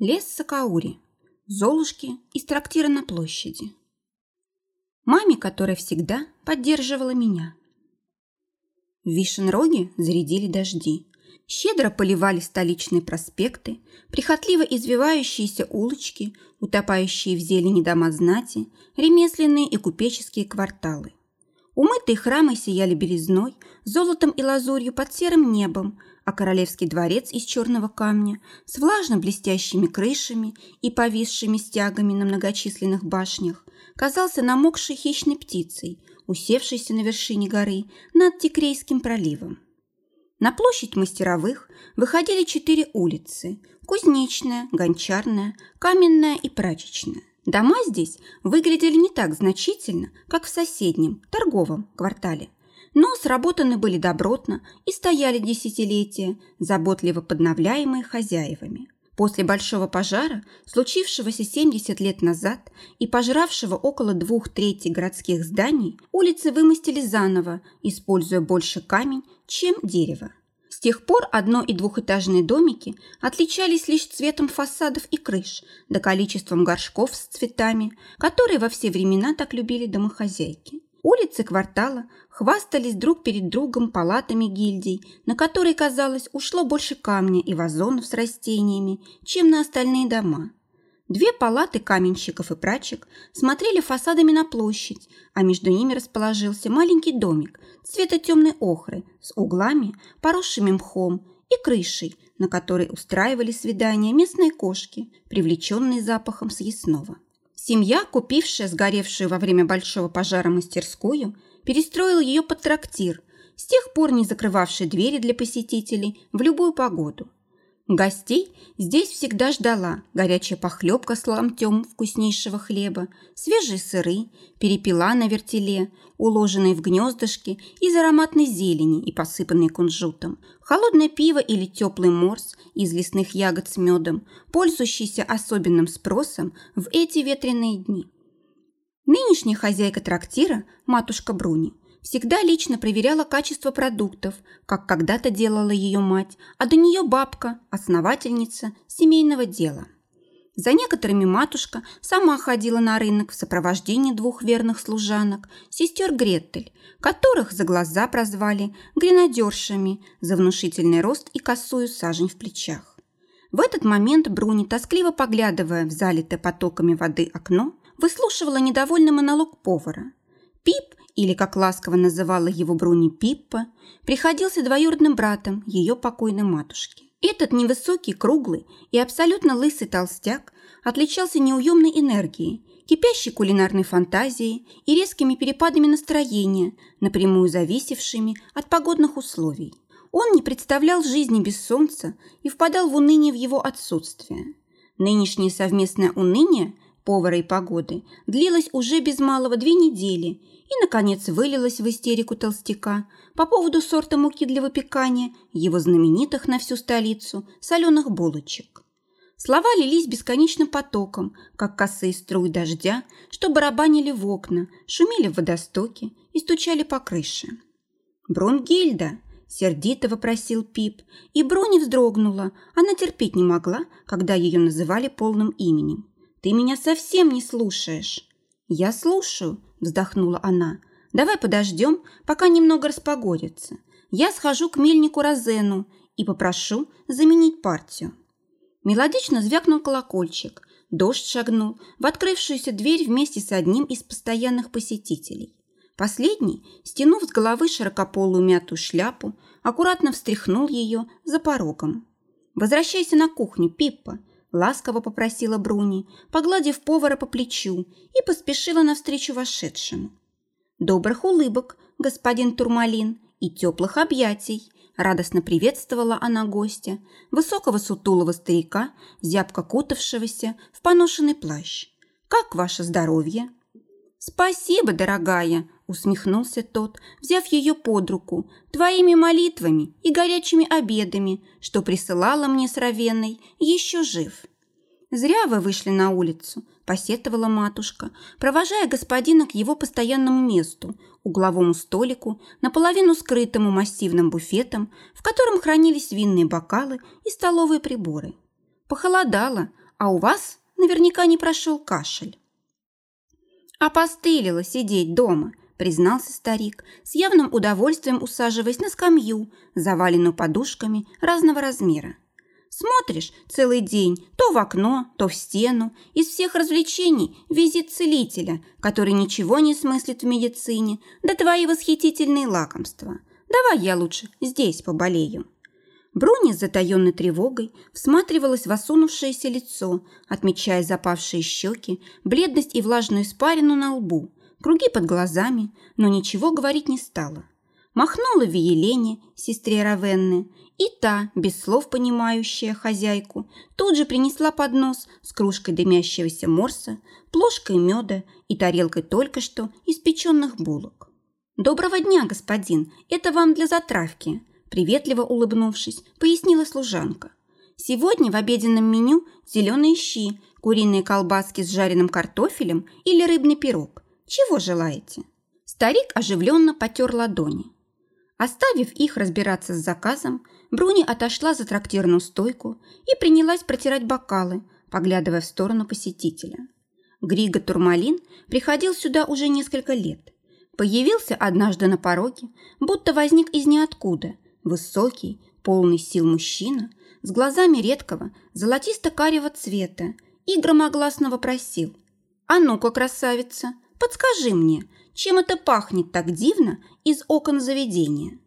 Лес Сакаури. Золушки из трактира на площади. Маме, которая всегда поддерживала меня. В Вишенроге зарядили дожди. Щедро поливали столичные проспекты, прихотливо извивающиеся улочки, утопающие в зелени дома знати, ремесленные и купеческие кварталы. Умытые храмы сияли белизной, золотом и лазурью под серым небом, а королевский дворец из черного камня с влажно-блестящими крышами и повисшими стягами на многочисленных башнях казался намокшей хищной птицей, усевшейся на вершине горы над Тикрейским проливом. На площадь мастеровых выходили четыре улицы – Кузнечная, Гончарная, Каменная и Прачечная. Дома здесь выглядели не так значительно, как в соседнем, торговом квартале, но сработаны были добротно и стояли десятилетия, заботливо подновляемые хозяевами. После большого пожара, случившегося 70 лет назад и пожравшего около двух третей городских зданий, улицы вымостили заново, используя больше камень, чем дерево. С тех пор одно- и двухэтажные домики отличались лишь цветом фасадов и крыш, да количеством горшков с цветами, которые во все времена так любили домохозяйки. Улицы квартала хвастались друг перед другом палатами гильдий, на которые, казалось, ушло больше камня и вазонов с растениями, чем на остальные дома. Две палаты каменщиков и прачек смотрели фасадами на площадь, а между ними расположился маленький домик цвета темной охры с углами, поросшими мхом и крышей, на которой устраивали свидания местные кошки, привлеченные запахом съестного. Семья, купившая сгоревшую во время большого пожара мастерскую, перестроила ее под трактир, с тех пор не закрывавший двери для посетителей в любую погоду. Гостей здесь всегда ждала горячая похлебка с ломтем вкуснейшего хлеба, свежие сыры, перепела на вертеле, уложенные в гнездышки из ароматной зелени и посыпанные кунжутом, холодное пиво или теплый морс из лесных ягод с медом, пользующийся особенным спросом в эти ветреные дни. Нынешняя хозяйка трактира, матушка Бруни, всегда лично проверяла качество продуктов, как когда-то делала ее мать, а до нее бабка, основательница семейного дела. За некоторыми матушка сама ходила на рынок в сопровождении двух верных служанок, сестер Гретель, которых за глаза прозвали гренадершами за внушительный рост и косую сажень в плечах. В этот момент Бруни, тоскливо поглядывая в залитое потоками воды окно, выслушивала недовольный монолог повара. Пип или, как ласково называла его Бруни Пиппа, приходился двоюродным братом ее покойной матушки. Этот невысокий, круглый и абсолютно лысый толстяк отличался неуемной энергией, кипящей кулинарной фантазией и резкими перепадами настроения, напрямую зависевшими от погодных условий. Он не представлял жизни без солнца и впадал в уныние в его отсутствие. Нынешнее совместное уныние повара и погоды длилось уже без малого две недели и, наконец, вылилась в истерику толстяка по поводу сорта муки для выпекания его знаменитых на всю столицу соленых булочек. Слова лились бесконечным потоком, как косые струи дождя, что барабанили в окна, шумели в водостоке и стучали по крыше. «Брунгильда!» – сердито вопросил Пип, и Бруни вздрогнула. Она терпеть не могла, когда ее называли полным именем. «Ты меня совсем не слушаешь!» «Я слушаю», – вздохнула она. «Давай подождем, пока немного распогодится. Я схожу к мельнику Розену и попрошу заменить партию». Мелодично звякнул колокольчик. Дождь шагнул в открывшуюся дверь вместе с одним из постоянных посетителей. Последний, стянув с головы широкополую мятую шляпу, аккуратно встряхнул ее за порогом. «Возвращайся на кухню, Пиппа», ласково попросила Бруни, погладив повара по плечу и поспешила навстречу вошедшему. «Добрых улыбок, господин Турмалин, и теплых объятий!» Радостно приветствовала она гостя, высокого сутулого старика, зябко кутавшегося в поношенный плащ. «Как ваше здоровье?» «Спасибо, дорогая!» – усмехнулся тот, взяв ее под руку, «твоими молитвами и горячими обедами, что присылала мне с Равенной, еще жив». «Зря вы вышли на улицу», – посетовала матушка, провожая господина к его постоянному месту, угловому столику, наполовину скрытому массивным буфетом, в котором хранились винные бокалы и столовые приборы. Похолодало, а у вас наверняка не прошел кашель». «Опостылило сидеть дома», – признался старик, с явным удовольствием усаживаясь на скамью, заваленную подушками разного размера. Смотришь целый день то в окно, то в стену. Из всех развлечений визит целителя, который ничего не смыслит в медицине, да твои восхитительные лакомства. Давай я лучше здесь поболею. Бруни с затаенной тревогой всматривалась в осунувшееся лицо, отмечая запавшие щеки, бледность и влажную испарину на лбу, круги под глазами, но ничего говорить не стала. Махнула Виелене, сестре Равенны, и та, без слов понимающая хозяйку, тут же принесла поднос с кружкой дымящегося морса, плошкой меда и тарелкой только что испеченных булок. «Доброго дня, господин, это вам для затравки», приветливо улыбнувшись, пояснила служанка. «Сегодня в обеденном меню зеленые щи, куриные колбаски с жареным картофелем или рыбный пирог. Чего желаете?» Старик оживленно потер ладони. Оставив их разбираться с заказом, Бруни отошла за трактирную стойку и принялась протирать бокалы, поглядывая в сторону посетителя. Григо Турмалин приходил сюда уже несколько лет. Появился однажды на пороге, будто возник из ниоткуда, Высокий, полный сил мужчина, с глазами редкого, золотисто-карего цвета, и громогласно вопросил. «А ну-ка, красавица, подскажи мне, чем это пахнет так дивно из окон заведения?»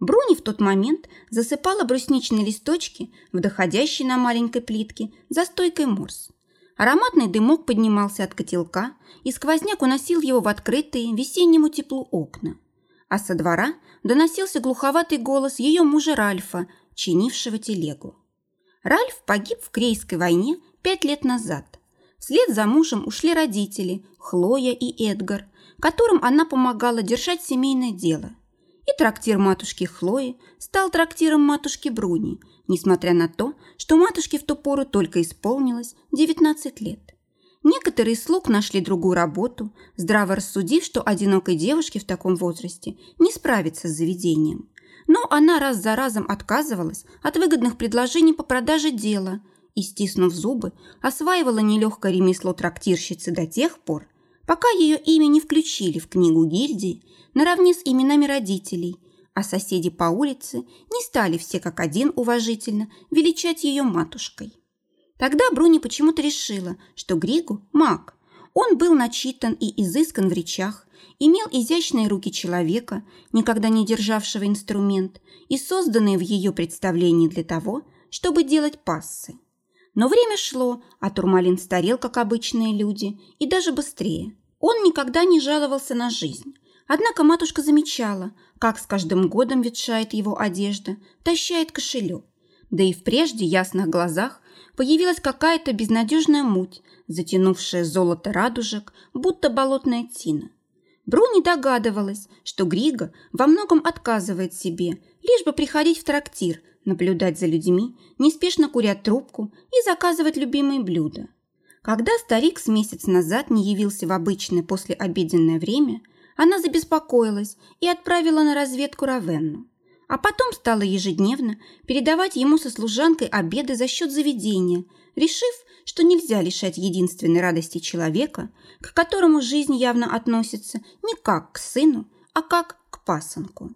Бруни в тот момент засыпала брусничные листочки в доходящей на маленькой плитке за стойкой морс. Ароматный дымок поднимался от котелка, и сквозняк уносил его в открытые весеннему теплу окна а со двора доносился глуховатый голос ее мужа Ральфа, чинившего телегу. Ральф погиб в Крейской войне пять лет назад. Вслед за мужем ушли родители, Хлоя и Эдгар, которым она помогала держать семейное дело. И трактир матушки Хлои стал трактиром матушки Бруни, несмотря на то, что матушке в ту пору только исполнилось 19 лет. Некоторые слуг нашли другую работу, здраво рассудив, что одинокой девушке в таком возрасте не справиться с заведением. Но она раз за разом отказывалась от выгодных предложений по продаже дела и, стиснув зубы, осваивала нелегкое ремесло трактирщицы до тех пор, пока ее имя не включили в книгу гильдии наравне с именами родителей, а соседи по улице не стали все как один уважительно величать ее матушкой. Тогда Бруни почему-то решила, что Григу – маг. Он был начитан и изыскан в речах, имел изящные руки человека, никогда не державшего инструмент, и созданные в ее представлении для того, чтобы делать пассы. Но время шло, а Турмалин старел, как обычные люди, и даже быстрее. Он никогда не жаловался на жизнь. Однако матушка замечала, как с каждым годом ветшает его одежда, тащает кошелек. Да и в прежде ясных глазах появилась какая-то безнадежная муть, затянувшая золото радужек, будто болотная тина. Бруни догадывалась, что Григо во многом отказывает себе, лишь бы приходить в трактир, наблюдать за людьми, неспешно курять трубку и заказывать любимые блюда. Когда старик с месяц назад не явился в обычное послеобеденное время, она забеспокоилась и отправила на разведку Равенну а потом стала ежедневно передавать ему со служанкой обеды за счет заведения, решив, что нельзя лишать единственной радости человека, к которому жизнь явно относится не как к сыну, а как к пасынку.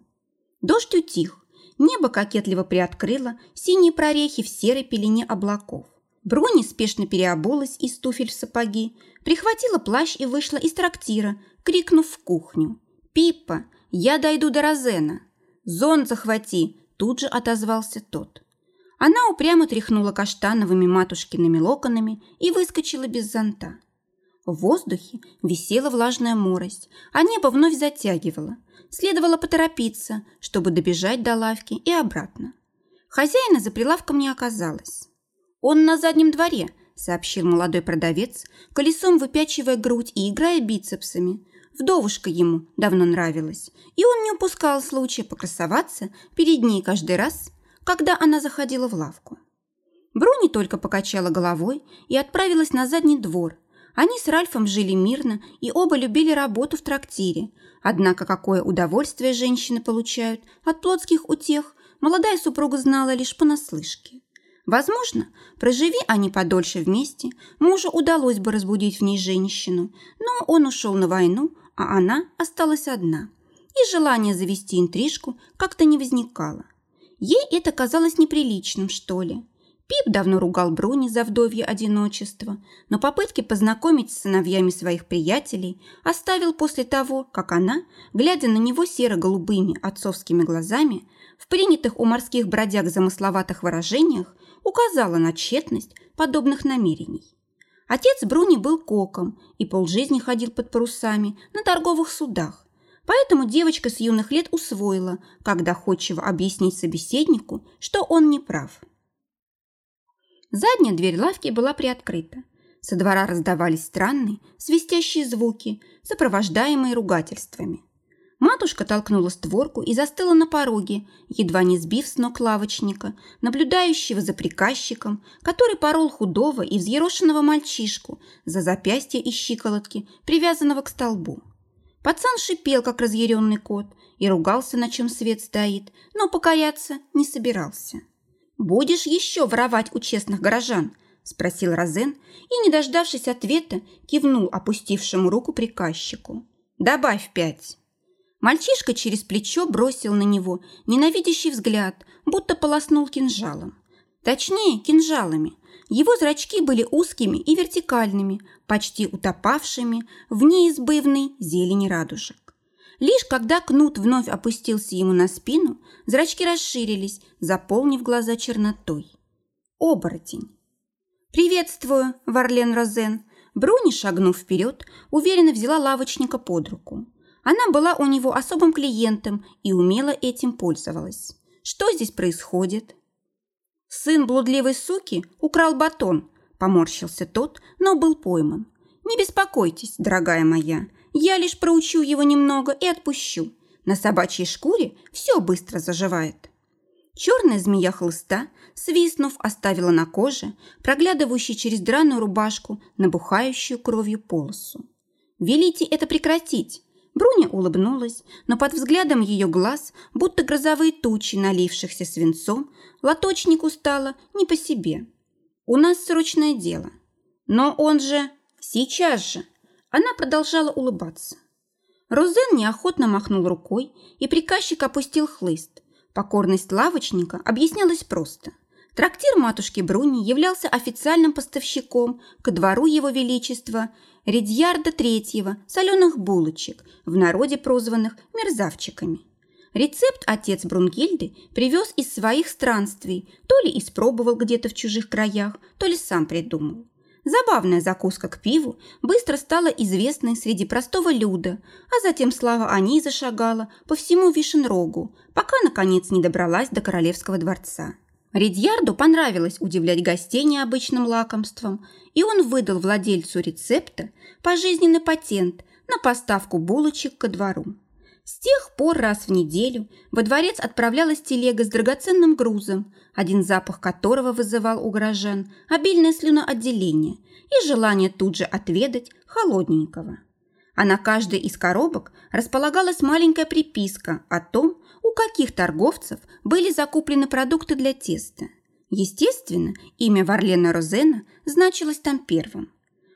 Дождь утих, небо кокетливо приоткрыло синие прорехи в серой пелене облаков. Бруни спешно переобулась из туфель в сапоги, прихватила плащ и вышла из трактира, крикнув в кухню. «Пиппа, я дойду до Розена!» «Зонт захвати!» – тут же отозвался тот. Она упрямо тряхнула каштановыми матушкиными локонами и выскочила без зонта. В воздухе висела влажная морось, а небо вновь затягивало. Следовало поторопиться, чтобы добежать до лавки и обратно. Хозяина за прилавком не оказалось. «Он на заднем дворе», – сообщил молодой продавец, колесом выпячивая грудь и играя бицепсами, Вдовушка ему давно нравилась, и он не упускал случая покрасоваться перед ней каждый раз, когда она заходила в лавку. Бруни только покачала головой и отправилась на задний двор. Они с Ральфом жили мирно и оба любили работу в трактире. Однако какое удовольствие женщины получают от плотских утех, молодая супруга знала лишь понаслышке. Возможно, проживи они подольше вместе, мужу удалось бы разбудить в ней женщину, но он ушел на войну, а она осталась одна. И желание завести интрижку как-то не возникало. Ей это казалось неприличным, что ли. Пип давно ругал Бруни за вдовье одиночество, но попытки познакомить с сыновьями своих приятелей оставил после того, как она, глядя на него серо-голубыми отцовскими глазами, в принятых у морских бродяг замысловатых выражениях, указала на тщетность подобных намерений. Отец Бруни был коком и полжизни ходил под парусами на торговых судах, поэтому девочка с юных лет усвоила, как доходчиво объяснить собеседнику, что он не прав. Задняя дверь лавки была приоткрыта. Со двора раздавались странные, свистящие звуки, сопровождаемые ругательствами. Матушка толкнула створку и застыла на пороге, едва не сбив с ног лавочника, наблюдающего за приказчиком, который порол худого и взъерошенного мальчишку за запястье и щиколотки, привязанного к столбу. Пацан шипел, как разъяренный кот, и ругался, на чем свет стоит, но покоряться не собирался. «Будешь еще воровать у честных горожан?» – спросил Розен и, не дождавшись ответа, кивнул опустившему руку приказчику. «Добавь пять». Мальчишка через плечо бросил на него ненавидящий взгляд, будто полоснул кинжалом. Точнее, кинжалами. Его зрачки были узкими и вертикальными, почти утопавшими в неизбывной зелени радужек. Лишь когда кнут вновь опустился ему на спину, зрачки расширились, заполнив глаза чернотой. Оборотень. «Приветствую, Варлен Розен!» Бруни, шагнув вперед, уверенно взяла лавочника под руку. Она была у него особым клиентом и умело этим пользовалась. Что здесь происходит? Сын блудливой суки украл батон, поморщился тот, но был пойман. Не беспокойтесь, дорогая моя, я лишь проучу его немного и отпущу. На собачьей шкуре все быстро заживает. Черная змея хлыста, свистнув, оставила на коже, проглядывающей через драную рубашку, набухающую кровью полосу. «Велите это прекратить!» Бруня улыбнулась, но под взглядом ее глаз, будто грозовые тучи, налившихся свинцом, лоточнику стало не по себе. «У нас срочное дело». «Но он же...» «Сейчас же!» Она продолжала улыбаться. Розен неохотно махнул рукой, и приказчик опустил хлыст. Покорность лавочника объяснялась просто. Трактир матушки Бруни являлся официальным поставщиком ко двору его величества Редьярда Третьего соленых булочек, в народе прозванных мерзавчиками. Рецепт отец Брунгильды привез из своих странствий, то ли испробовал где-то в чужих краях, то ли сам придумал. Забавная закуска к пиву быстро стала известной среди простого люда, а затем слава о ней зашагала по всему Вишенрогу, пока, наконец, не добралась до королевского дворца. Ридьярду понравилось удивлять гостей необычным лакомством, и он выдал владельцу рецепта пожизненный патент на поставку булочек ко двору. С тех пор раз в неделю во дворец отправлялась телега с драгоценным грузом, один запах которого вызывал у горожан обильное слюноотделение и желание тут же отведать холодненького. А на каждой из коробок располагалась маленькая приписка о том, у каких торговцев были закуплены продукты для теста. Естественно, имя Варлена Розена значилось там первым.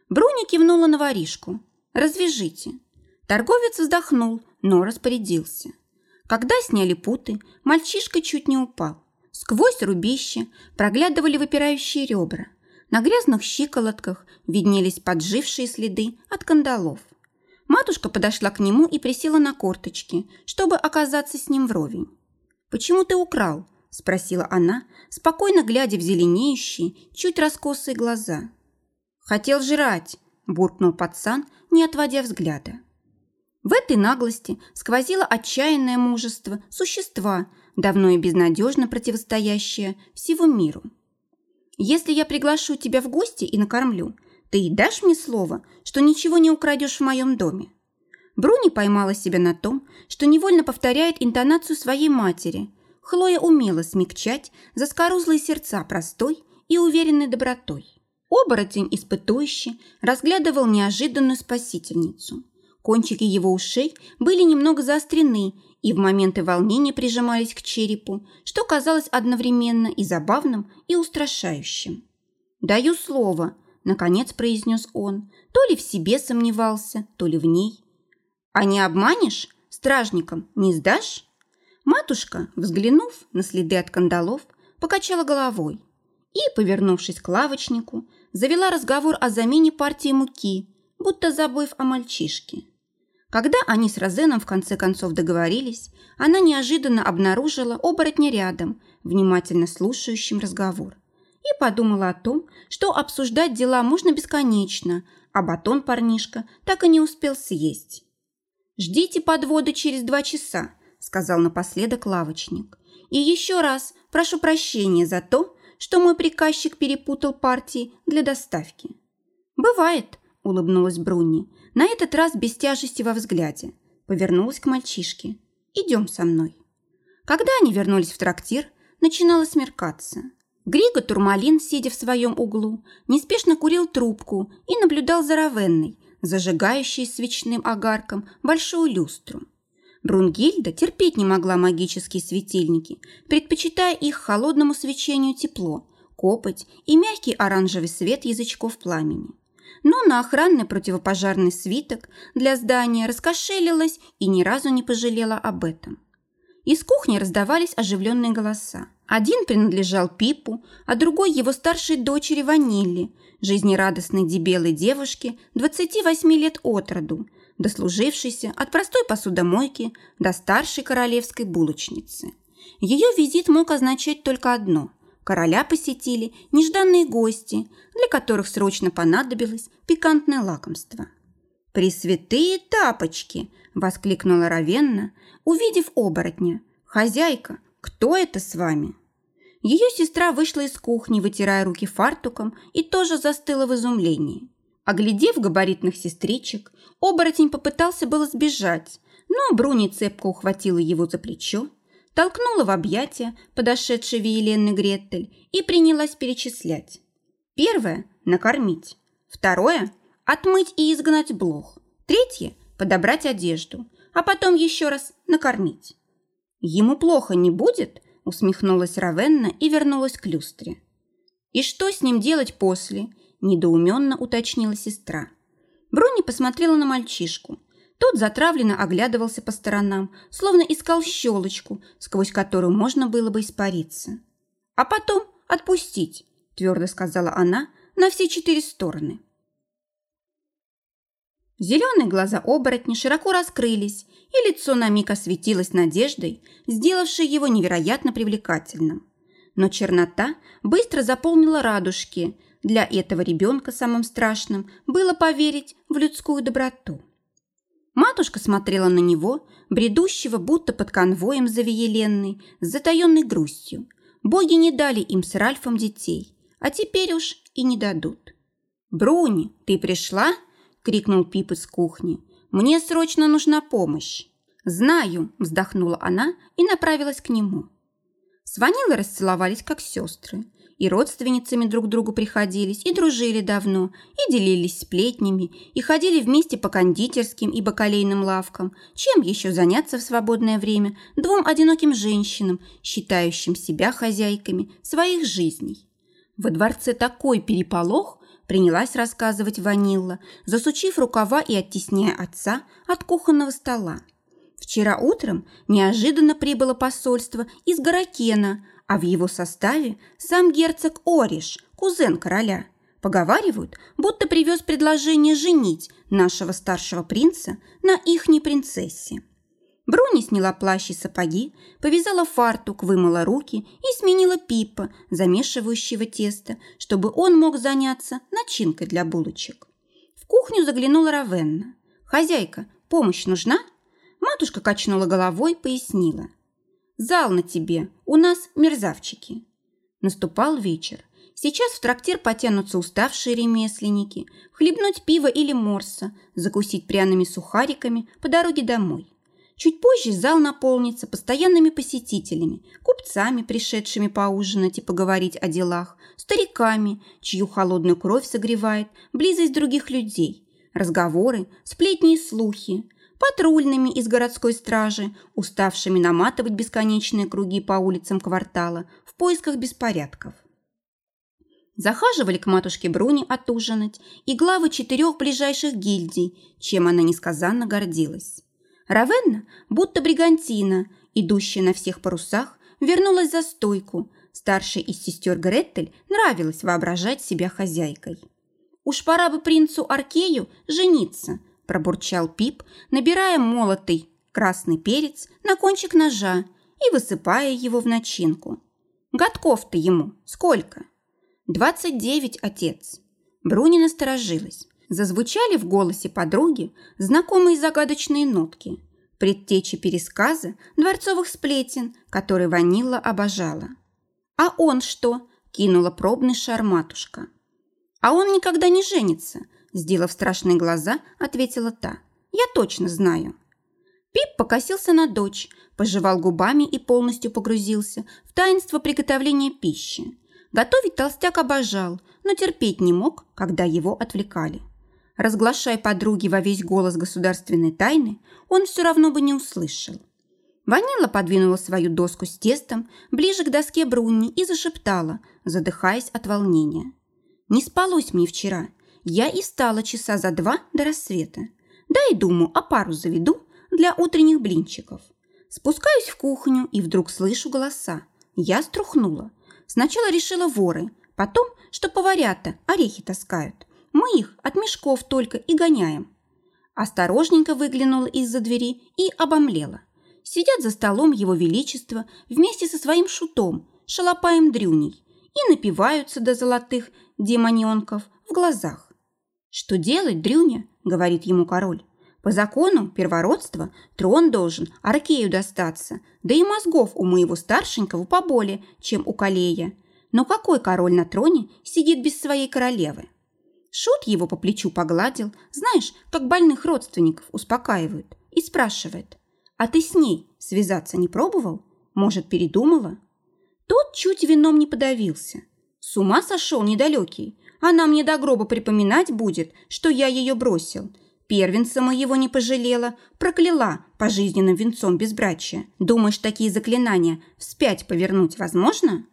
Бруня кивнула на воришку. «Развяжите». Торговец вздохнул, но распорядился. Когда сняли путы, мальчишка чуть не упал. Сквозь рубище проглядывали выпирающие ребра. На грязных щиколотках виднелись поджившие следы от кандалов. Матушка подошла к нему и присела на корточки, чтобы оказаться с ним вровень. «Почему ты украл?» – спросила она, спокойно глядя в зеленеющие, чуть раскосые глаза. «Хотел жрать», – буркнул пацан, не отводя взгляда. В этой наглости сквозило отчаянное мужество существа, давно и безнадежно противостоящее всего миру. «Если я приглашу тебя в гости и накормлю, ты дашь мне слово, что ничего не украдешь в моем доме?» Бруни поймала себя на том, что невольно повторяет интонацию своей матери. Хлоя умела смягчать заскорузлые сердца простой и уверенной добротой. Оборотень испытующий разглядывал неожиданную спасительницу – Кончики его ушей были немного заострены и в моменты волнения прижимались к черепу, что казалось одновременно и забавным, и устрашающим. «Даю слово», – наконец произнес он, то ли в себе сомневался, то ли в ней. «А не обманешь? Стражникам не сдашь?» Матушка, взглянув на следы от кандалов, покачала головой и, повернувшись к лавочнику, завела разговор о замене партии муки, будто забыв о мальчишке. Когда они с Розеном в конце концов договорились, она неожиданно обнаружила оборотня рядом, внимательно слушающим разговор, и подумала о том, что обсуждать дела можно бесконечно, а батон парнишка так и не успел съесть. «Ждите подвода через два часа», сказал напоследок лавочник. «И еще раз прошу прощения за то, что мой приказчик перепутал партии для доставки». «Бывает», – улыбнулась Бруни, на этот раз без тяжести во взгляде. Повернулась к мальчишке. «Идем со мной». Когда они вернулись в трактир, начинало смеркаться. Григо Турмалин, сидя в своем углу, неспешно курил трубку и наблюдал за Равенной, зажигающей свечным огарком большую люстру. Брунгильда терпеть не могла магические светильники, предпочитая их холодному свечению тепло, копоть и мягкий оранжевый свет язычков пламени. Но на охранный противопожарный свиток для здания раскошелилась и ни разу не пожалела об этом. Из кухни раздавались оживленные голоса. Один принадлежал Пипу, а другой его старшей дочери Ванилли, жизнерадостной дебелой девушке 28 лет от роду, дослужившейся от простой посудомойки до старшей королевской булочницы. Ее визит мог означать только одно – короля посетили нежданные гости, для которых срочно понадобилось пикантное лакомство. «Пресвятые тапочки!» – воскликнула Равенна, увидев оборотня. «Хозяйка, кто это с вами?» Ее сестра вышла из кухни, вытирая руки фартуком, и тоже застыла в изумлении. Оглядев габаритных сестричек, оборотень попытался было сбежать, но Бруни цепко ухватила его за плечо, толкнула в объятия подошедшей Виеленны Гретель и принялась перечислять. Первое – накормить. Второе – отмыть и изгнать блох. Третье – подобрать одежду, а потом еще раз накормить. «Ему плохо не будет?» – усмехнулась Равенна и вернулась к люстре. «И что с ним делать после?» недоуменно уточнила сестра. Брони посмотрела на мальчишку. Тот затравленно оглядывался по сторонам, словно искал щелочку, сквозь которую можно было бы испариться. «А потом отпустить», – твердо сказала она, – «на все четыре стороны». Зеленые глаза оборотня широко раскрылись, и лицо на миг осветилось надеждой, сделавшей его невероятно привлекательным. Но чернота быстро заполнила радужки – для этого ребенка самым страшным было поверить в людскую доброту. Матушка смотрела на него, бредущего будто под конвоем за Виеленной, с затаенной грустью. Боги не дали им с Ральфом детей, а теперь уж и не дадут. «Бруни, ты пришла?» – крикнул Пип из кухни. «Мне срочно нужна помощь». «Знаю», – вздохнула она и направилась к нему. С Ванилой расцеловались, как сестры и родственницами друг другу приходились, и дружили давно, и делились сплетнями, и ходили вместе по кондитерским и бакалейным лавкам. Чем еще заняться в свободное время двум одиноким женщинам, считающим себя хозяйками своих жизней? Во дворце такой переполох, принялась рассказывать Ванилла, засучив рукава и оттесняя отца от кухонного стола. Вчера утром неожиданно прибыло посольство из Гаракена, а в его составе сам герцог Ориш, кузен короля. Поговаривают, будто привез предложение женить нашего старшего принца на ихней принцессе. Бруни сняла плащ и сапоги, повязала фартук, вымыла руки и сменила пипа, замешивающего тесто, чтобы он мог заняться начинкой для булочек. В кухню заглянула Равенна. «Хозяйка, помощь нужна?» Матушка качнула головой, пояснила – Зал на тебе, у нас мерзавчики. Наступал вечер. Сейчас в трактир потянутся уставшие ремесленники, хлебнуть пиво или морса, закусить пряными сухариками по дороге домой. Чуть позже зал наполнится постоянными посетителями, купцами, пришедшими поужинать и поговорить о делах, стариками, чью холодную кровь согревает близость других людей, разговоры, сплетни и слухи, патрульными из городской стражи, уставшими наматывать бесконечные круги по улицам квартала в поисках беспорядков. Захаживали к матушке Бруни отужинать и главы четырех ближайших гильдий, чем она несказанно гордилась. Равенна, будто бригантина, идущая на всех парусах, вернулась за стойку. Старшей из сестер Гретель нравилось воображать себя хозяйкой. «Уж пора бы принцу Аркею жениться», – пробурчал Пип, набирая молотый красный перец на кончик ножа и высыпая его в начинку. «Годков-то ему сколько?» «Двадцать девять, отец». Бруни насторожилась. Зазвучали в голосе подруги знакомые загадочные нотки. Предтечи пересказа дворцовых сплетен, которые Ванилла обожала. «А он что?» – кинула пробный шар матушка. «А он никогда не женится», – сделав страшные глаза, ответила та. «Я точно знаю». Пип покосился на дочь, пожевал губами и полностью погрузился в таинство приготовления пищи. Готовить толстяк обожал, но терпеть не мог, когда его отвлекали. Разглашая подруге во весь голос государственной тайны, он все равно бы не услышал. Ванила подвинула свою доску с тестом ближе к доске Брунни и зашептала, задыхаясь от волнения. «Не спалось мне вчера. Я и встала часа за два до рассвета. Да и думаю, а пару заведу для утренних блинчиков. Спускаюсь в кухню и вдруг слышу голоса. Я струхнула. Сначала решила воры, потом, что поварята орехи таскают. Мы их от мешков только и гоняем. Осторожненько выглянула из-за двери и обомлела. Сидят за столом его величество вместе со своим шутом, шалопаем дрюней, и напиваются до золотых демоненков в глазах. «Что делать, дрюня?» – говорит ему король. По закону первородства трон должен Аркею достаться, да и мозгов у моего старшенького поболее, чем у Калея. Но какой король на троне сидит без своей королевы? Шут его по плечу погладил, знаешь, как больных родственников успокаивают, и спрашивает, «А ты с ней связаться не пробовал? Может, передумала?» Тот чуть вином не подавился. С ума сошел недалекий. Она мне до гроба припоминать будет, что я ее бросил, Первенца моего не пожалела, прокляла пожизненным венцом безбрачия. Думаешь, такие заклинания вспять повернуть возможно?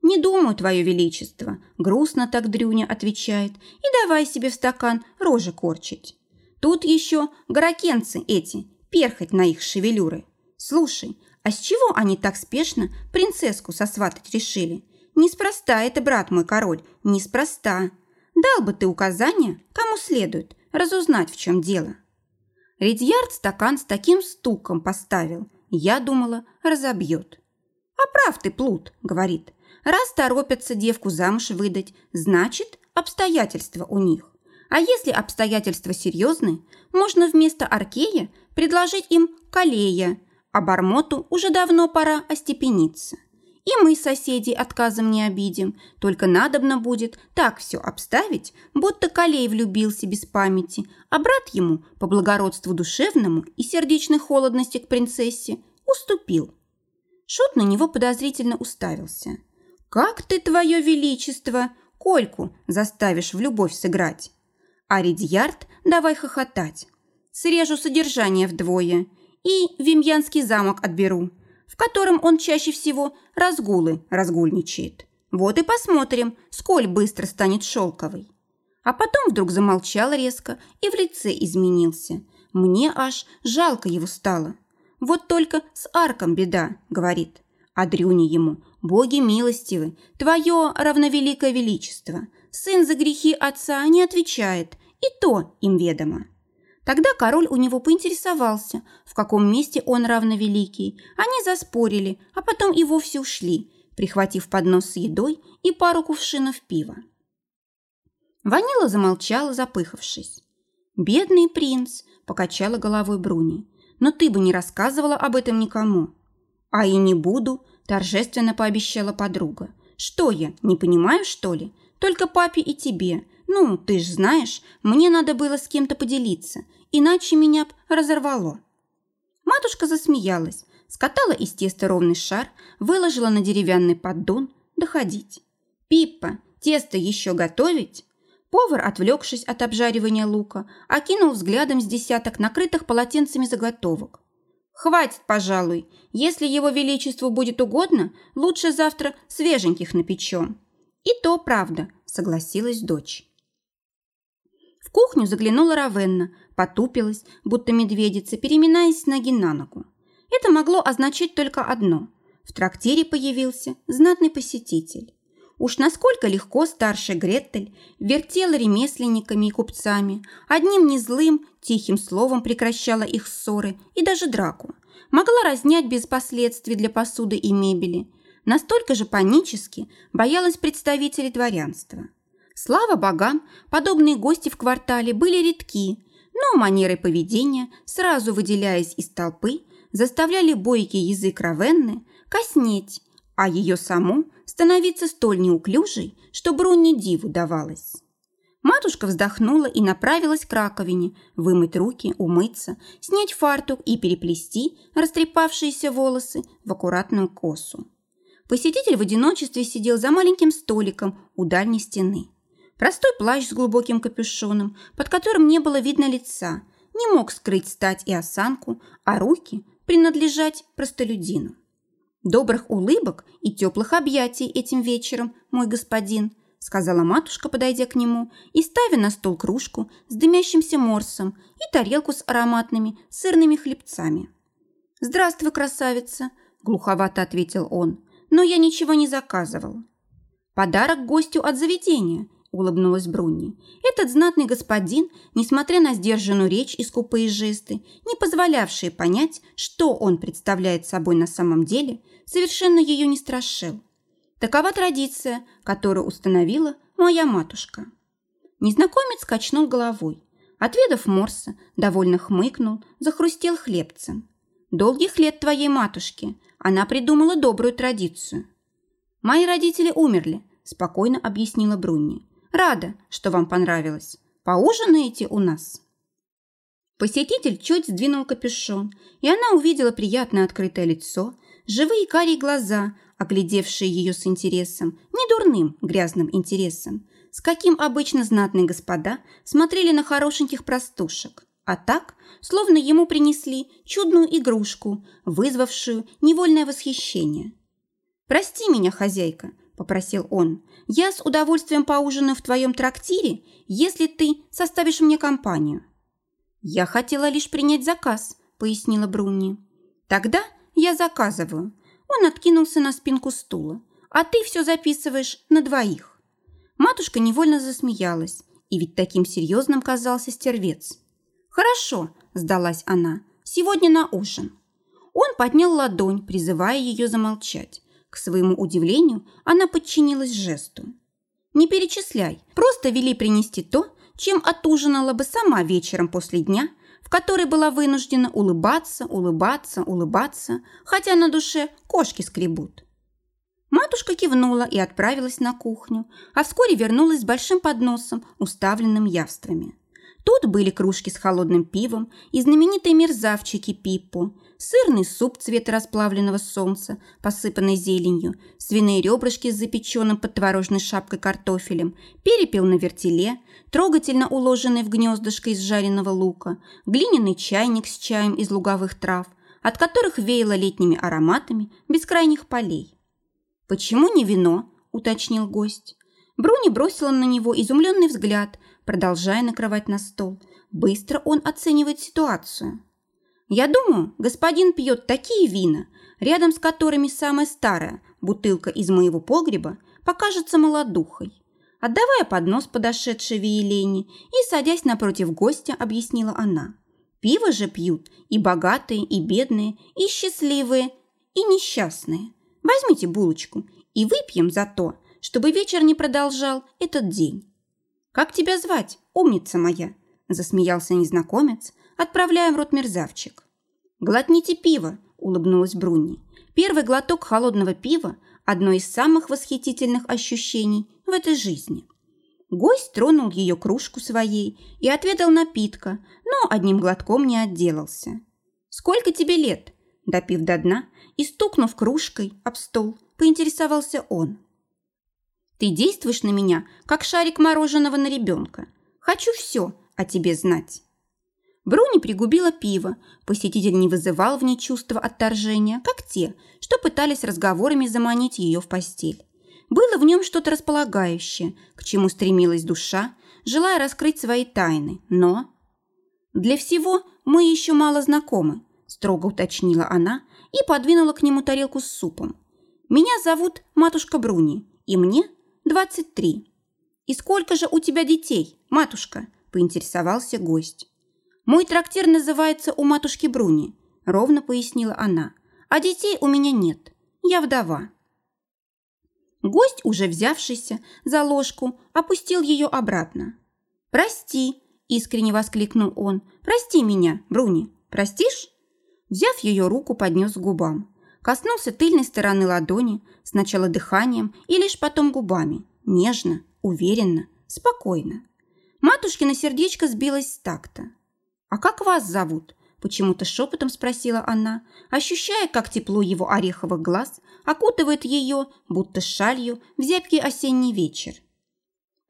Не думаю, твое величество, грустно так Дрюня отвечает, и давай себе в стакан рожи корчить. Тут еще горокенцы эти, перхоть на их шевелюры. Слушай, а с чего они так спешно принцесску сосватать решили? Неспроста это, брат мой король, неспроста. Дал бы ты указания, кому следует, разузнать, в чем дело. Ридьярд стакан с таким стуком поставил. Я думала, разобьет. «А прав ты, плут», — говорит. «Раз торопятся девку замуж выдать, значит, обстоятельства у них. А если обстоятельства серьезные, можно вместо Аркея предложить им Калея, а Бармоту уже давно пора остепениться. И мы соседей отказом не обидим, только надобно будет так все обставить, будто Калей влюбился без памяти, а брат ему по благородству душевному и сердечной холодности к принцессе уступил. Шут на него подозрительно уставился. «Как ты, твое величество, Кольку заставишь в любовь сыграть?» А Ридьярд давай хохотать. Срежу содержание вдвое и Вимьянский замок отберу в котором он чаще всего разгулы разгульничает. Вот и посмотрим, сколь быстро станет шелковой. А потом вдруг замолчал резко и в лице изменился. Мне аж жалко его стало. Вот только с Арком беда, говорит. А Дрюня ему, боги милостивы, твое равновеликое величество. Сын за грехи отца не отвечает, и то им ведомо. Тогда король у него поинтересовался, в каком месте он равновеликий. Они заспорили, а потом и вовсе ушли, прихватив поднос с едой и пару кувшинов пива. Ванила замолчала, запыхавшись. «Бедный принц!» – покачала головой Бруни. «Но ты бы не рассказывала об этом никому». «А и не буду», – торжественно пообещала подруга. «Что я, не понимаю, что ли? Только папе и тебе. Ну, ты ж знаешь, мне надо было с кем-то поделиться иначе меня б разорвало. Матушка засмеялась, скатала из теста ровный шар, выложила на деревянный поддон, доходить. «Пиппа, тесто еще готовить?» Повар, отвлекшись от обжаривания лука, окинул взглядом с десяток накрытых полотенцами заготовок. «Хватит, пожалуй. Если его величеству будет угодно, лучше завтра свеженьких напечем». «И то правда», – согласилась дочь. В кухню заглянула Равенна, потупилась, будто медведица, переминаясь с ноги на ногу. Это могло означать только одно. В трактире появился знатный посетитель. Уж насколько легко старшая Гретель вертела ремесленниками и купцами, одним незлым, тихим словом прекращала их ссоры и даже драку. Могла разнять без последствий для посуды и мебели. Настолько же панически боялась представителей дворянства. Слава богам, подобные гости в квартале были редки, но манерой поведения, сразу выделяясь из толпы, заставляли бойкий язык Равенны коснеть, а ее саму становиться столь неуклюжей, что Брунни диву давалась. Матушка вздохнула и направилась к раковине, вымыть руки, умыться, снять фартук и переплести растрепавшиеся волосы в аккуратную косу. Посетитель в одиночестве сидел за маленьким столиком у дальней стены. Простой плащ с глубоким капюшоном, под которым не было видно лица, не мог скрыть стать и осанку, а руки принадлежать простолюдину. Добрых улыбок и теплых объятий этим вечером, мой господин, сказала матушка, подойдя к нему и ставя на стол кружку с дымящимся морсом и тарелку с ароматными сырными хлебцами. «Здравствуй, красавица!» – глуховато ответил он. «Но я ничего не заказывал». «Подарок гостю от заведения», – улыбнулась Брунни. «Этот знатный господин, несмотря на сдержанную речь и скупые жесты, не позволявшие понять, что он представляет собой на самом деле, совершенно ее не страшил. Такова традиция, которую установила моя матушка». Незнакомец качнул головой. Отведав морса, довольно хмыкнул, захрустел хлебцем. «Долгих лет твоей матушке. Она придумала добрую традицию». «Мои родители умерли», – спокойно объяснила Брунни. Рада, что вам понравилось. Поужинаете у нас?» Посетитель чуть сдвинул капюшон, и она увидела приятное открытое лицо, живые карие глаза, оглядевшие ее с интересом, не дурным грязным интересом, с каким обычно знатные господа смотрели на хорошеньких простушек, а так, словно ему принесли чудную игрушку, вызвавшую невольное восхищение. «Прости меня, хозяйка», – попросил он, я с удовольствием поужинаю в твоем трактире, если ты составишь мне компанию». «Я хотела лишь принять заказ», – пояснила Брунни. «Тогда я заказываю». Он откинулся на спинку стула. «А ты все записываешь на двоих». Матушка невольно засмеялась, и ведь таким серьезным казался стервец. «Хорошо», – сдалась она, – «сегодня на ужин». Он поднял ладонь, призывая ее замолчать, к своему удивлению, она подчинилась жесту. «Не перечисляй, просто вели принести то, чем отужинала бы сама вечером после дня, в который была вынуждена улыбаться, улыбаться, улыбаться, хотя на душе кошки скребут». Матушка кивнула и отправилась на кухню, а вскоре вернулась с большим подносом, уставленным явствами. Тут были кружки с холодным пивом и знаменитые мерзавчики Пиппо, сырный суп цвета расплавленного солнца, посыпанный зеленью, свиные ребрышки с запеченным под творожной шапкой картофелем, перепел на вертеле, трогательно уложенный в гнездышко из жареного лука, глиняный чайник с чаем из луговых трав, от которых веяло летними ароматами бескрайних полей. «Почему не вино?» – уточнил гость. Бруни бросила на него изумленный взгляд, продолжая накрывать на стол. Быстро он оценивает ситуацию. Я думаю, господин пьет такие вина, рядом с которыми самая старая бутылка из моего погреба покажется молодухой. Отдавая поднос подошедшей Виелене и, садясь напротив гостя, объяснила она. Пиво же пьют и богатые, и бедные, и счастливые, и несчастные. Возьмите булочку и выпьем за то, чтобы вечер не продолжал этот день. «Как тебя звать, умница моя?» – засмеялся незнакомец, Отправляем в рот мерзавчик». «Глотните пиво», – улыбнулась Бруни. «Первый глоток холодного пива – одно из самых восхитительных ощущений в этой жизни». Гость тронул ее кружку своей и отведал напитка, но одним глотком не отделался. «Сколько тебе лет?» Допив до дна и стукнув кружкой об стол, поинтересовался он. Ты действуешь на меня, как шарик мороженого на ребенка. Хочу все о тебе знать». Бруни пригубила пиво. Посетитель не вызывал в ней чувства отторжения, как те, что пытались разговорами заманить ее в постель. Было в нем что-то располагающее, к чему стремилась душа, желая раскрыть свои тайны. Но... «Для всего мы еще мало знакомы», – строго уточнила она и подвинула к нему тарелку с супом. «Меня зовут матушка Бруни, и мне 23. И сколько же у тебя детей, матушка?» – поинтересовался гость. «Мой трактир называется «У матушки Бруни», – ровно пояснила она. «А детей у меня нет. Я вдова». Гость, уже взявшийся за ложку, опустил ее обратно. «Прости», – искренне воскликнул он. «Прости меня, Бруни. Простишь?» Взяв ее руку, поднес к губам. Коснулся тыльной стороны ладони, сначала дыханием и лишь потом губами. Нежно, уверенно, спокойно. Матушкино сердечко сбилось с такта. «А как вас зовут?» – почему-то шепотом спросила она, ощущая, как тепло его ореховых глаз окутывает ее, будто шалью, в зябкий осенний вечер.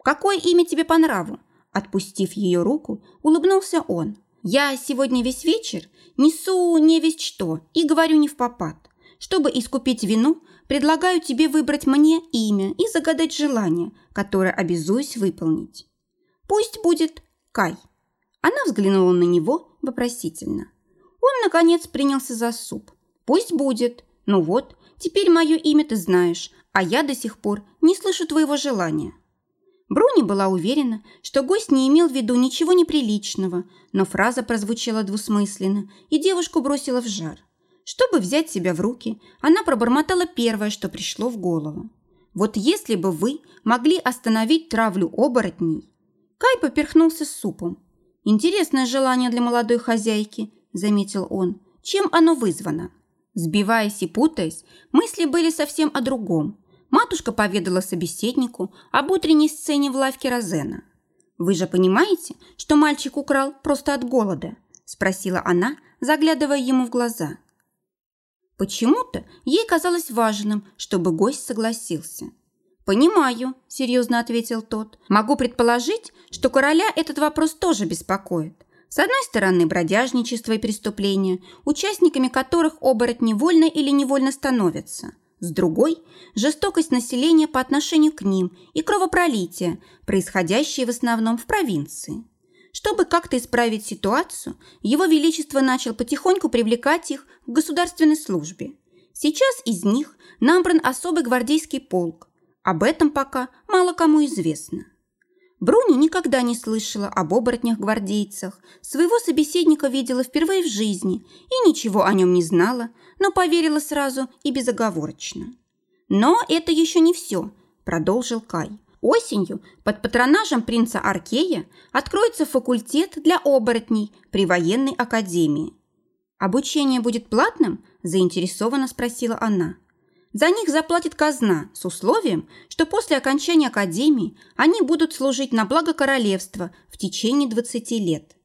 «Какое имя тебе по нраву?» Отпустив ее руку, улыбнулся он. «Я сегодня весь вечер несу не весь что и говорю не в попад. Чтобы искупить вину, предлагаю тебе выбрать мне имя и загадать желание, которое обязуюсь выполнить. Пусть будет Кай». Она взглянула на него вопросительно. Он, наконец, принялся за суп. «Пусть будет. Ну вот, теперь мое имя ты знаешь, а я до сих пор не слышу твоего желания». Бруни была уверена, что гость не имел в виду ничего неприличного, но фраза прозвучала двусмысленно, и девушку бросила в жар. Чтобы взять себя в руки, она пробормотала первое, что пришло в голову. «Вот если бы вы могли остановить травлю оборотней...» Кай поперхнулся супом. «Интересное желание для молодой хозяйки», – заметил он. «Чем оно вызвано?» Сбиваясь и путаясь, мысли были совсем о другом. Матушка поведала собеседнику об утренней сцене в лавке Розена. «Вы же понимаете, что мальчик украл просто от голода?» – спросила она, заглядывая ему в глаза. Почему-то ей казалось важным, чтобы гость согласился. «Понимаю», – серьезно ответил тот. «Могу предположить, что короля этот вопрос тоже беспокоит. С одной стороны, бродяжничество и преступления, участниками которых оборотни вольно или невольно становятся. С другой – жестокость населения по отношению к ним и кровопролитие, происходящее в основном в провинции. Чтобы как-то исправить ситуацию, его величество начал потихоньку привлекать их к государственной службе. Сейчас из них набран особый гвардейский полк, об этом пока мало кому известно. Бруни никогда не слышала об оборотнях-гвардейцах, своего собеседника видела впервые в жизни и ничего о нем не знала, но поверила сразу и безоговорочно. «Но это еще не все», – продолжил Кай. «Осенью под патронажем принца Аркея откроется факультет для оборотней при военной академии». «Обучение будет платным?» – заинтересованно спросила она. За них заплатит казна с условием, что после окончания академии они будут служить на благо королевства в течение 20 лет.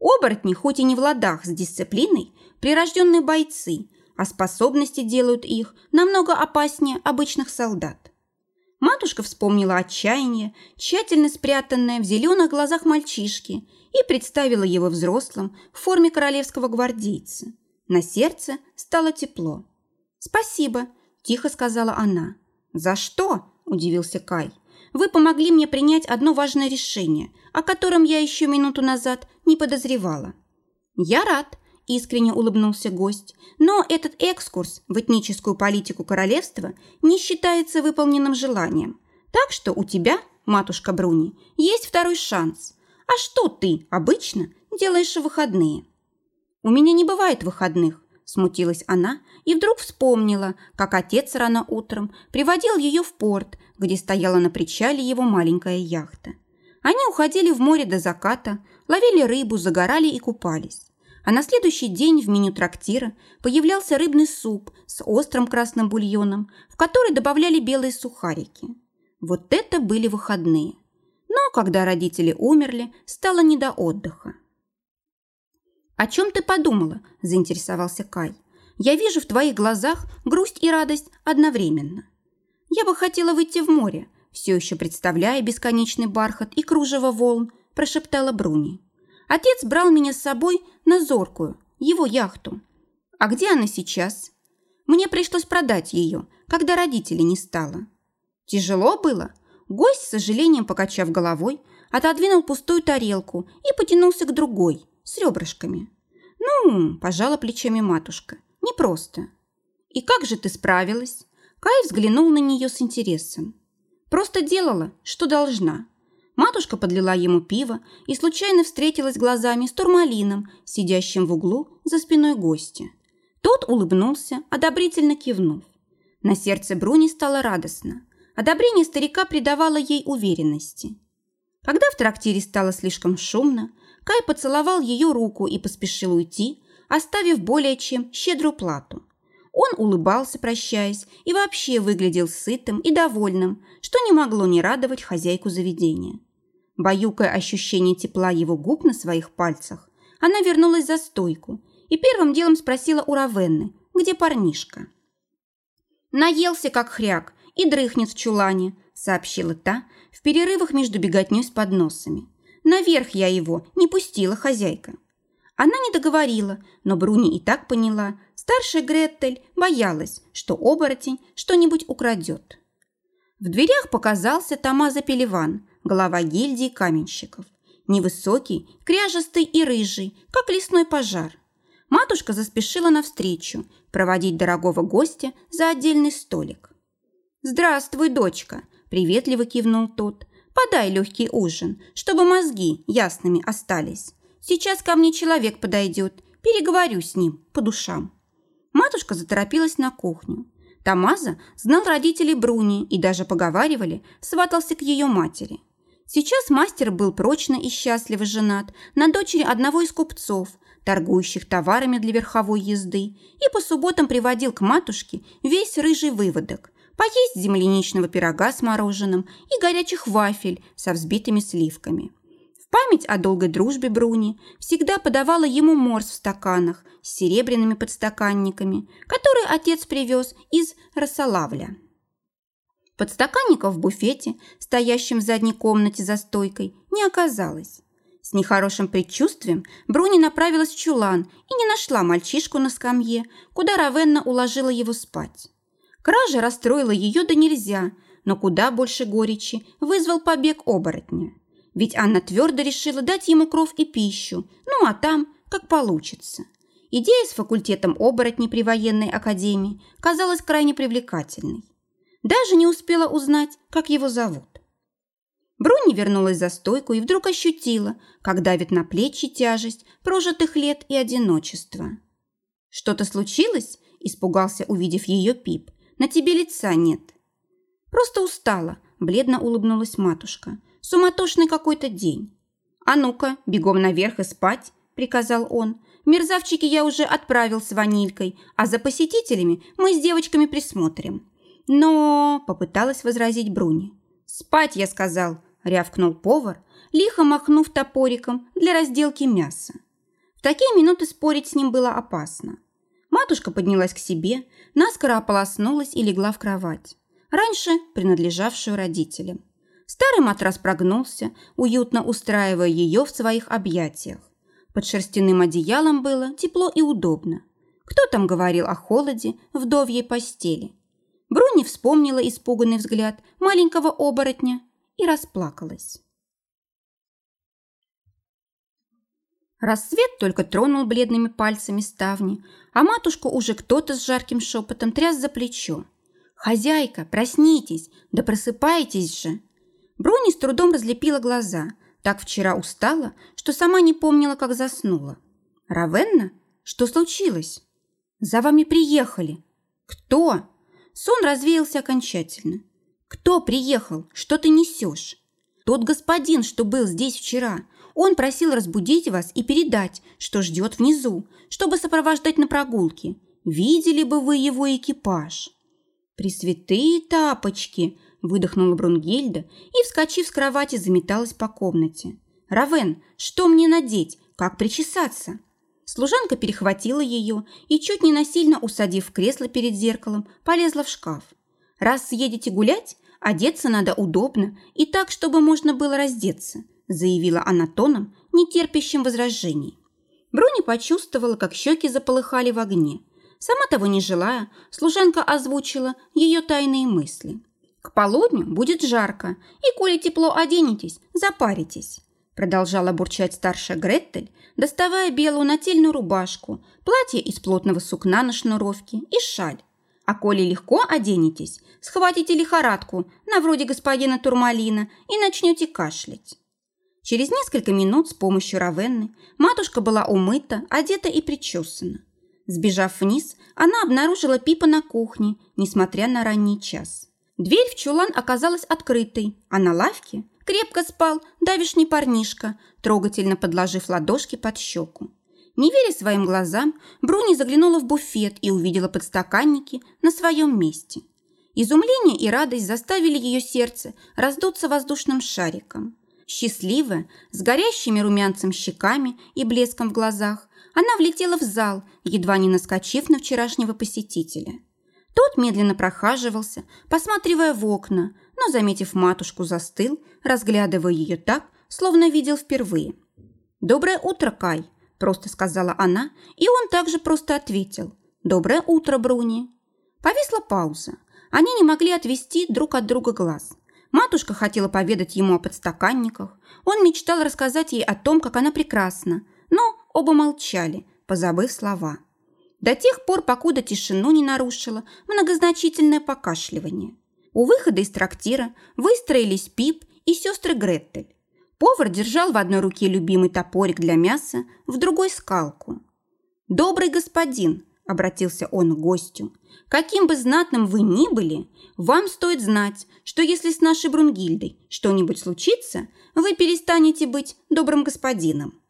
Оборотни, хоть и не в ладах с дисциплиной, прирожденные бойцы, а способности делают их намного опаснее обычных солдат. Матушка вспомнила отчаяние, тщательно спрятанное в зеленых глазах мальчишки, и представила его взрослым в форме королевского гвардейца. На сердце стало тепло. «Спасибо», Тихо сказала она. «За что?» – удивился Кай. «Вы помогли мне принять одно важное решение, о котором я еще минуту назад не подозревала». «Я рад», – искренне улыбнулся гость. «Но этот экскурс в этническую политику королевства не считается выполненным желанием. Так что у тебя, матушка Бруни, есть второй шанс. А что ты обычно делаешь в выходные?» «У меня не бывает выходных», – смутилась она и вдруг вспомнила, как отец рано утром приводил ее в порт, где стояла на причале его маленькая яхта. Они уходили в море до заката, ловили рыбу, загорали и купались. А на следующий день в меню трактира появлялся рыбный суп с острым красным бульоном, в который добавляли белые сухарики. Вот это были выходные. Но когда родители умерли, стало не до отдыха. «О чем ты подумала?» – заинтересовался Кай. «Я вижу в твоих глазах грусть и радость одновременно. Я бы хотела выйти в море», – все еще представляя бесконечный бархат и кружево волн, прошептала Бруни. Отец брал меня с собой на Зоркую, его яхту. А где она сейчас? Мне пришлось продать ее, когда родителей не стало. Тяжело было? Гость, с сожалением покачав головой, отодвинул пустую тарелку и потянулся к другой, с ребрышками. «Ну, – пожала плечами матушка, – непросто». «И как же ты справилась?» Кай взглянул на нее с интересом. «Просто делала, что должна». Матушка подлила ему пиво и случайно встретилась глазами с турмалином, сидящим в углу за спиной гостя. Тот улыбнулся, одобрительно кивнув. На сердце Бруни стало радостно. Одобрение старика придавало ей уверенности. Когда в трактире стало слишком шумно, Кай поцеловал ее руку и поспешил уйти, оставив более чем щедрую плату. Он улыбался, прощаясь, и вообще выглядел сытым и довольным, что не могло не радовать хозяйку заведения. Баюкая ощущение тепла его губ на своих пальцах, она вернулась за стойку и первым делом спросила у Равенны, где парнишка. «Наелся, как хряк, и дрыхнет в чулане», сообщила та в перерывах между беготней с подносами. «Наверх я его не пустила хозяйка». Она не договорила, но Бруни и так поняла. Старшая Гретель боялась, что оборотень что-нибудь украдет. В дверях показался Тамаза Пелеван, глава гильдии каменщиков. Невысокий, кряжестый и рыжий, как лесной пожар. Матушка заспешила навстречу, проводить дорогого гостя за отдельный столик. «Здравствуй, дочка!» – приветливо кивнул тот. «Подай легкий ужин, чтобы мозги ясными остались. Сейчас ко мне человек подойдет, переговорю с ним по душам». Матушка заторопилась на кухню. Тамаза знал родителей Бруни и даже поговаривали, сватался к ее матери. Сейчас мастер был прочно и счастливо женат на дочери одного из купцов, торгующих товарами для верховой езды, и по субботам приводил к матушке весь рыжий выводок, поесть земляничного пирога с мороженым и горячих вафель со взбитыми сливками. Память о долгой дружбе Бруни всегда подавала ему морс в стаканах с серебряными подстаканниками, которые отец привез из Росолавля. Подстаканников в буфете, стоящем в задней комнате за стойкой, не оказалось. С нехорошим предчувствием Бруни направилась в чулан и не нашла мальчишку на скамье, куда Равенна уложила его спать. Кража расстроила ее да нельзя, но куда больше горечи вызвал побег оборотня. Ведь Анна твердо решила дать ему кров и пищу, ну а там как получится. Идея с факультетом оборотней при военной академии казалась крайне привлекательной. Даже не успела узнать, как его зовут. Бруни вернулась за стойку и вдруг ощутила, как давит на плечи тяжесть прожитых лет и одиночества. «Что-то случилось?» – испугался, увидев ее Пип. «На тебе лица нет». «Просто устала», – бледно улыбнулась матушка. «Суматошный какой-то день». «А ну-ка, бегом наверх и спать», – приказал он. «Мерзавчики я уже отправил с ванилькой, а за посетителями мы с девочками присмотрим». «Но...» – попыталась возразить Бруни. «Спать, я сказал!» – рявкнул повар, лихо махнув топориком для разделки мяса. В такие минуты спорить с ним было опасно. Матушка поднялась к себе, наскоро ополоснулась и легла в кровать, раньше принадлежавшую родителям. Старый матрас прогнулся, уютно устраивая ее в своих объятиях. Под шерстяным одеялом было тепло и удобно. Кто там говорил о холоде вдовьей постели? Бруни вспомнила испуганный взгляд маленького оборотня и расплакалась. Рассвет только тронул бледными пальцами ставни, а матушку уже кто-то с жарким шепотом тряс за плечо. «Хозяйка, проснитесь! Да просыпайтесь же!» Бруни с трудом разлепила глаза. Так вчера устала, что сама не помнила, как заснула. «Равенна? Что случилось?» «За вами приехали». «Кто?» Сон развеялся окончательно. «Кто приехал? Что ты несешь?» «Тот господин, что был здесь вчера. Он просил разбудить вас и передать, что ждет внизу, чтобы сопровождать на прогулке. Видели бы вы его экипаж». «Пресвятые тапочки!» – выдохнула Брунгельда и, вскочив с кровати, заметалась по комнате. «Равен, что мне надеть? Как причесаться?» Служанка перехватила ее и, чуть не насильно усадив в кресло перед зеркалом, полезла в шкаф. «Раз съедете гулять, Одеться надо удобно и так, чтобы можно было раздеться, заявила она тоном, не терпящим возражений. Бруни почувствовала, как щеки заполыхали в огне. Сама того не желая, служанка озвучила ее тайные мысли. «К полудню будет жарко, и коли тепло оденетесь, запаритесь», продолжала бурчать старшая Греттель, доставая белую нательную рубашку, платье из плотного сукна на шнуровке и шаль. А коли легко оденетесь, схватите лихорадку на вроде господина Турмалина и начнете кашлять. Через несколько минут с помощью Равенны матушка была умыта, одета и причесана. Сбежав вниз, она обнаружила Пипа на кухне, несмотря на ранний час. Дверь в чулан оказалась открытой, а на лавке крепко спал давишний парнишка, трогательно подложив ладошки под щеку. Не веря своим глазам, Бруни заглянула в буфет и увидела подстаканники на своем месте. Изумление и радость заставили ее сердце раздуться воздушным шариком. Счастливая, с горящими румянцем щеками и блеском в глазах, она влетела в зал, едва не наскочив на вчерашнего посетителя. Тот медленно прохаживался, посматривая в окна, но, заметив матушку, застыл, разглядывая ее так, словно видел впервые. «Доброе утро, Кай!» – просто сказала она, и он также просто ответил. «Доброе утро, Бруни!» Повисла пауза. Они не могли отвести друг от друга глаз. Матушка хотела поведать ему о подстаканниках. Он мечтал рассказать ей о том, как она прекрасна, но оба молчали, позабыв слова. До тех пор, покуда тишину не нарушило многозначительное покашливание. У выхода из трактира выстроились Пип и сестры Греттель. Повар держал в одной руке любимый топорик для мяса, в другой – скалку. «Добрый господин», – обратился он к гостю, – «каким бы знатным вы ни были, вам стоит знать, что если с нашей Брунгильдой что-нибудь случится, вы перестанете быть добрым господином».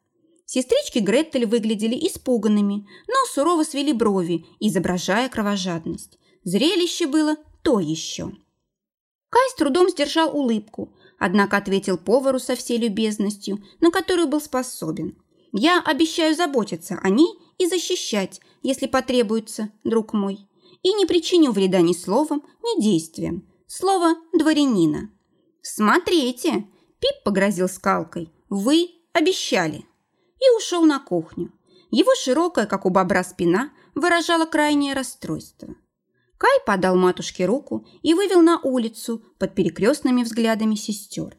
Сестрички Греттель выглядели испуганными, но сурово свели брови, изображая кровожадность. Зрелище было то еще. Кай с трудом сдержал улыбку, однако ответил повару со всей любезностью, на которую был способен. «Я обещаю заботиться о ней и защищать, если потребуется, друг мой, и не причиню вреда ни словом, ни действием. Слово дворянина». «Смотрите!» – Пип погрозил скалкой. «Вы обещали!» И ушел на кухню. Его широкая, как у бобра, спина выражала крайнее расстройство. Кай подал матушке руку и вывел на улицу под перекрестными взглядами сестер.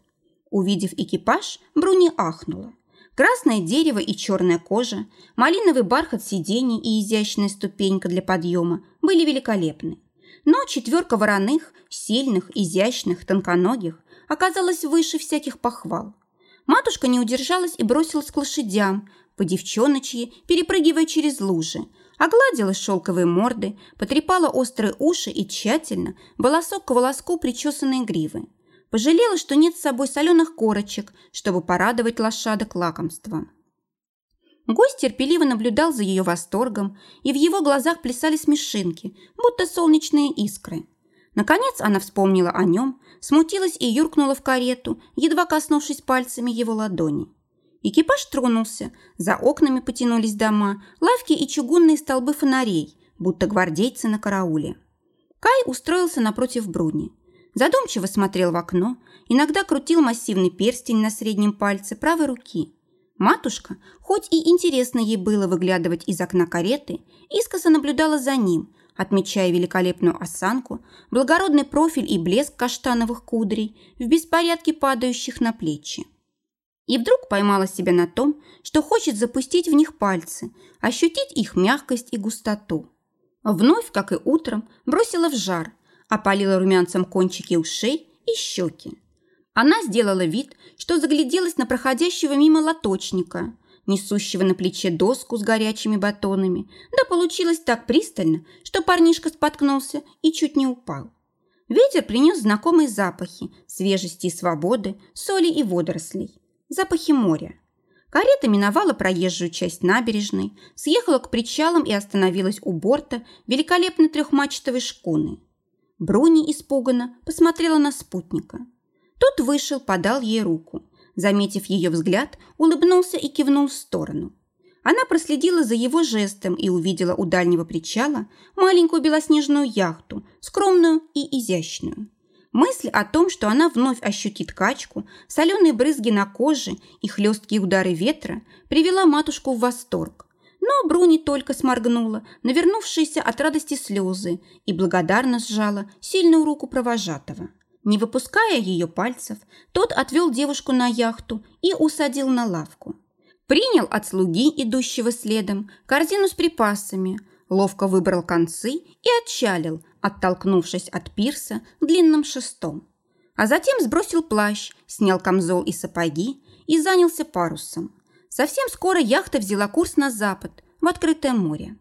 Увидев экипаж, Бруни ахнула. Красное дерево и черная кожа, малиновый бархат сидений и изящная ступенька для подъема были великолепны. Но четверка вороных, сильных, изящных, тонконогих, оказалась выше всяких похвал. Матушка не удержалась и бросилась к лошадям, по девчоночьи, перепрыгивая через лужи, огладила шелковые морды, потрепала острые уши и тщательно, волосок к волоску причесанные гривы. Пожалела, что нет с собой соленых корочек, чтобы порадовать лошадок лакомством. Гость терпеливо наблюдал за ее восторгом, и в его глазах плясали смешинки, будто солнечные искры. Наконец она вспомнила о нем, смутилась и юркнула в карету, едва коснувшись пальцами его ладони. Экипаж тронулся, за окнами потянулись дома, лавки и чугунные столбы фонарей, будто гвардейцы на карауле. Кай устроился напротив Бруни. Задумчиво смотрел в окно, иногда крутил массивный перстень на среднем пальце правой руки. Матушка, хоть и интересно ей было выглядывать из окна кареты, искоса наблюдала за ним, отмечая великолепную осанку, благородный профиль и блеск каштановых кудрей в беспорядке падающих на плечи. И вдруг поймала себя на том, что хочет запустить в них пальцы, ощутить их мягкость и густоту. Вновь, как и утром, бросила в жар, опалила румянцем кончики ушей и щеки. Она сделала вид, что загляделась на проходящего мимо лоточника, несущего на плече доску с горячими батонами, да получилось так пристально, что парнишка споткнулся и чуть не упал. Ветер принес знакомые запахи свежести и свободы, соли и водорослей запахи моря. Карета миновала проезжую часть набережной, съехала к причалам и остановилась у борта великолепной трехмачтовой шкуны. Бруни испуганно посмотрела на спутника. Тот вышел, подал ей руку. Заметив ее взгляд, улыбнулся и кивнул в сторону. Она проследила за его жестом и увидела у дальнего причала маленькую белоснежную яхту, скромную и изящную. Мысль о том, что она вновь ощутит качку, соленые брызги на коже и хлесткие удары ветра, привела матушку в восторг. Но Бруни только сморгнула, навернувшиеся от радости слезы, и благодарно сжала сильную руку провожатого. Не выпуская ее пальцев, тот отвел девушку на яхту и усадил на лавку. Принял от слуги, идущего следом, корзину с припасами, ловко выбрал концы и отчалил, оттолкнувшись от пирса длинным шестом. А затем сбросил плащ, снял камзол и сапоги и занялся парусом. Совсем скоро яхта взяла курс на запад, в открытое море.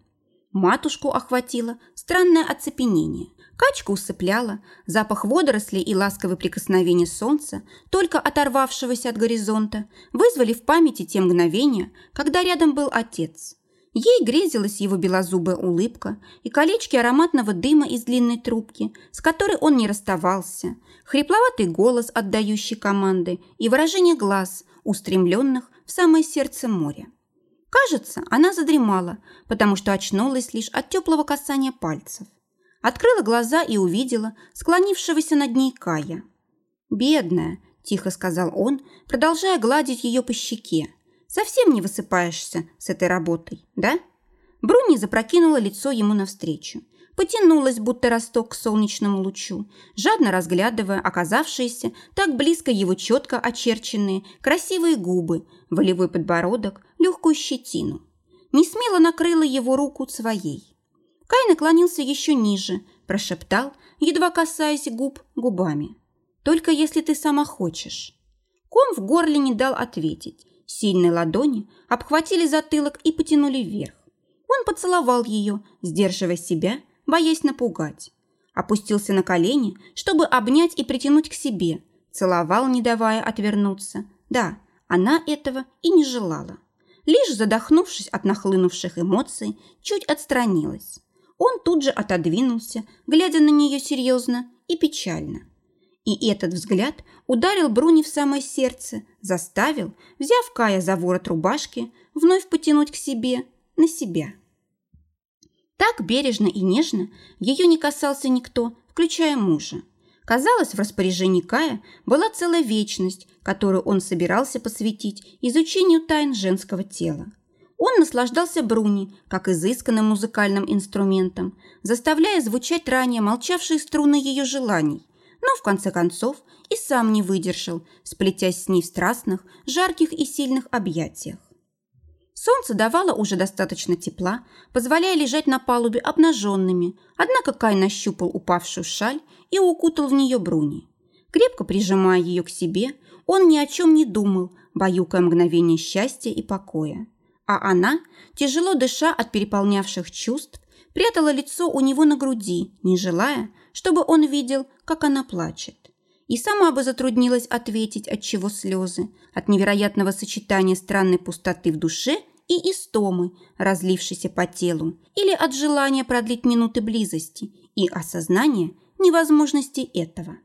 Матушку охватило странное оцепенение. Качка усыпляла, запах водорослей и ласковые прикосновения солнца, только оторвавшегося от горизонта, вызвали в памяти те мгновения, когда рядом был отец. Ей грезилась его белозубая улыбка и колечки ароматного дыма из длинной трубки, с которой он не расставался, хрипловатый голос, отдающий команды, и выражение глаз, устремленных в самое сердце моря. Кажется, она задремала, потому что очнулась лишь от теплого касания пальцев. Открыла глаза и увидела склонившегося над ней Кая. «Бедная», – тихо сказал он, продолжая гладить ее по щеке. «Совсем не высыпаешься с этой работой, да?» Бруни запрокинула лицо ему навстречу. Потянулась, будто росток к солнечному лучу, жадно разглядывая оказавшиеся так близко его четко очерченные красивые губы, волевой подбородок, легкую щетину. Не смело накрыла его руку своей. Кай наклонился еще ниже, прошептал, едва касаясь губ губами. «Только если ты сама хочешь». Ком в горле не дал ответить. Сильные ладони обхватили затылок и потянули вверх. Он поцеловал ее, сдерживая себя, боясь напугать. Опустился на колени, чтобы обнять и притянуть к себе. Целовал, не давая отвернуться. Да, она этого и не желала. Лишь задохнувшись от нахлынувших эмоций, чуть отстранилась. Он тут же отодвинулся, глядя на нее серьезно и печально. И этот взгляд ударил Бруни в самое сердце, заставил, взяв Кая за ворот рубашки, вновь потянуть к себе, на себя. Так бережно и нежно ее не касался никто, включая мужа. Казалось, в распоряжении Кая была целая вечность, которую он собирался посвятить изучению тайн женского тела. Он наслаждался Бруни, как изысканным музыкальным инструментом, заставляя звучать ранее молчавшие струны ее желаний, но в конце концов и сам не выдержал, сплетясь с ней в страстных, жарких и сильных объятиях. Солнце давало уже достаточно тепла, позволяя лежать на палубе обнаженными, однако Кай нащупал упавшую шаль и укутал в нее Бруни. Крепко прижимая ее к себе, он ни о чем не думал, баюкая мгновение счастья и покоя а она, тяжело дыша от переполнявших чувств, прятала лицо у него на груди, не желая, чтобы он видел, как она плачет. И сама бы затруднилась ответить, от чего слезы, от невероятного сочетания странной пустоты в душе и истомы, разлившейся по телу, или от желания продлить минуты близости и осознания невозможности этого.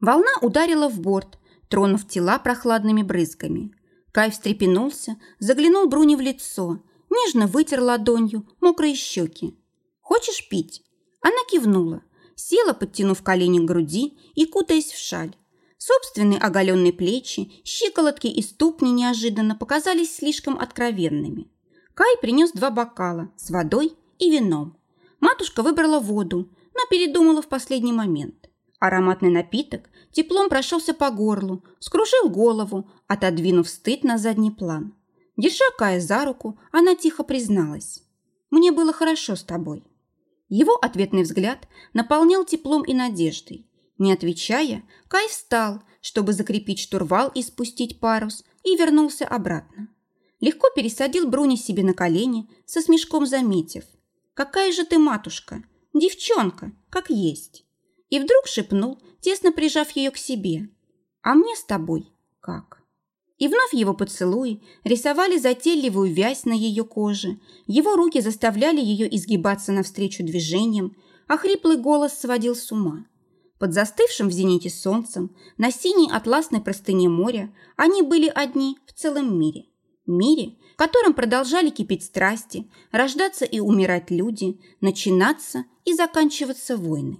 Волна ударила в борт, тронув тела прохладными брызгами. Кай встрепенулся, заглянул Бруни в лицо, нежно вытер ладонью мокрые щеки. «Хочешь пить?» Она кивнула, села, подтянув колени к груди и кутаясь в шаль. Собственные оголенные плечи, щиколотки и ступни неожиданно показались слишком откровенными. Кай принес два бокала с водой и вином. Матушка выбрала воду, но передумала в последний момент. Ароматный напиток теплом прошелся по горлу, скружил голову, отодвинув стыд на задний план. Держа Кая за руку, она тихо призналась. «Мне было хорошо с тобой». Его ответный взгляд наполнял теплом и надеждой. Не отвечая, Кай встал, чтобы закрепить штурвал и спустить парус, и вернулся обратно. Легко пересадил Бруни себе на колени, со смешком заметив. «Какая же ты матушка! Девчонка, как есть!» И вдруг шепнул, тесно прижав ее к себе. «А мне с тобой как?» И вновь его поцелуи рисовали затейливую вязь на ее коже, его руки заставляли ее изгибаться навстречу движениям, а хриплый голос сводил с ума. Под застывшим в зените солнцем, на синей атласной простыне моря, они были одни в целом мире. Мире, в котором продолжали кипеть страсти, рождаться и умирать люди, начинаться и заканчиваться войны.